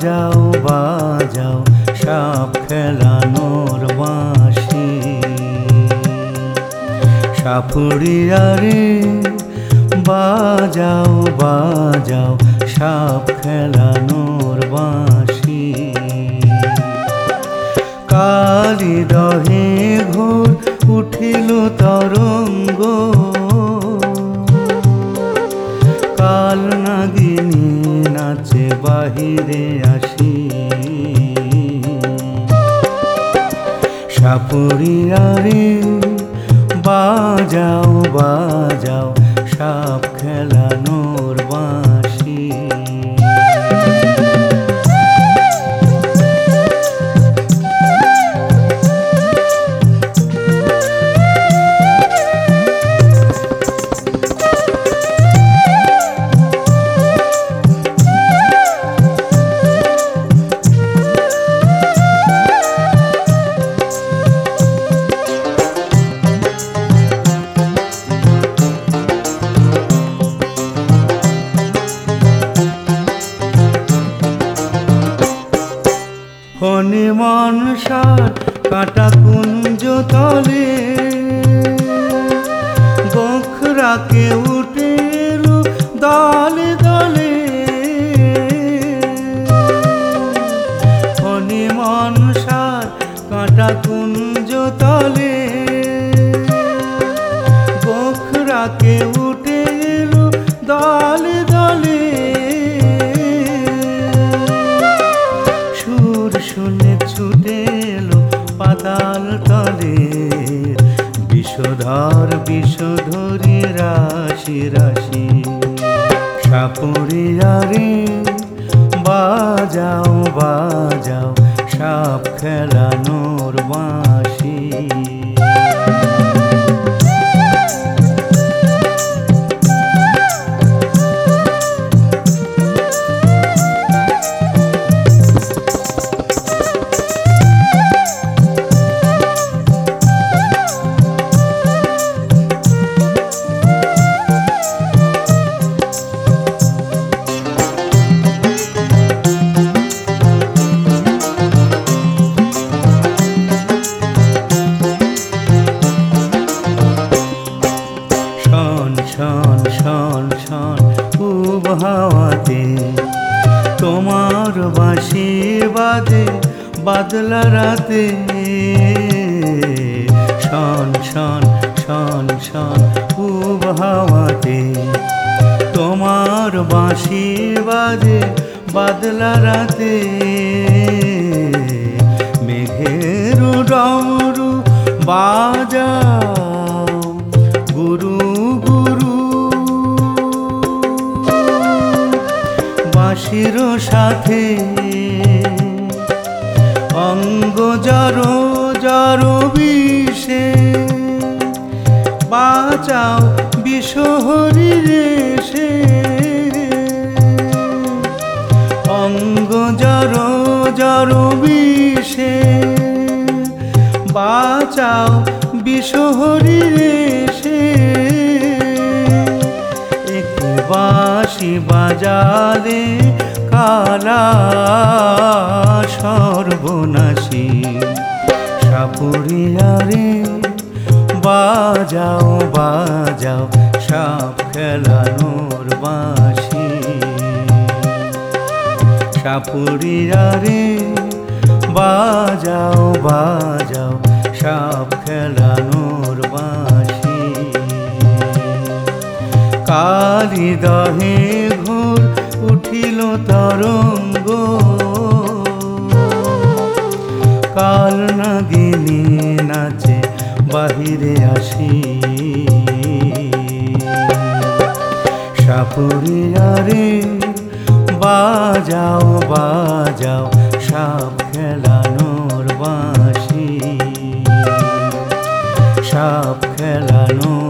বাজাও বাজাও সাপ খেলানোর বাঁশি। সাপুরিয়া রে, বাজাও বাজাও সাপ খেলানোর বাঁশি। কালি দহে ঘোর উঠিল তরঙ্গ বাহিরে আসি সাপুরিয়া রে বাজাও বাজাও সাপ খেলানোর মনসার কাটা কুঞ্জ তলে। বখরাকে উঠে দলে দলে। ফণি মনসার কাটা কুঞ্জ তলে। বখরাকে উঠে দলে বিষধর বিষধরি রাশি রাশি। সাপুরিয়া রে বাজাও বাজাও সাপ খেলানোর বাঁশি। হাওয়াতে, তোমার বাসি বাদে বাদলা রাতে। শন শন শন শন, খুব হাওয়াতে, তোমার বাঁশি বাদে বাদলা রাতে। বাঁশির সাথে। অঙ্গ জড় জড় বিষে। বাঁচাও বিষহরি রেশে অঙ্গ জড় জড় বিষে। বাঁচাও বিষহরি বাঁশি বাজারে কালা সর্বনাশী। সাপুরিয়া রে, বাজাও বাজাও, সাপ খেলানোর বাঁশি। সাপুরিয়া রে, বাজাও বাজাও, সাপ খেলানোর কালি দহে ঘোর উঠিল তরঙ্গ? কাল নাগিনী নাচে বাহিরে আসি। সাপুরিয়া রে বাজাও বাজাও, সাপ খেলানোর বাঁশি। সাপ খেলানোর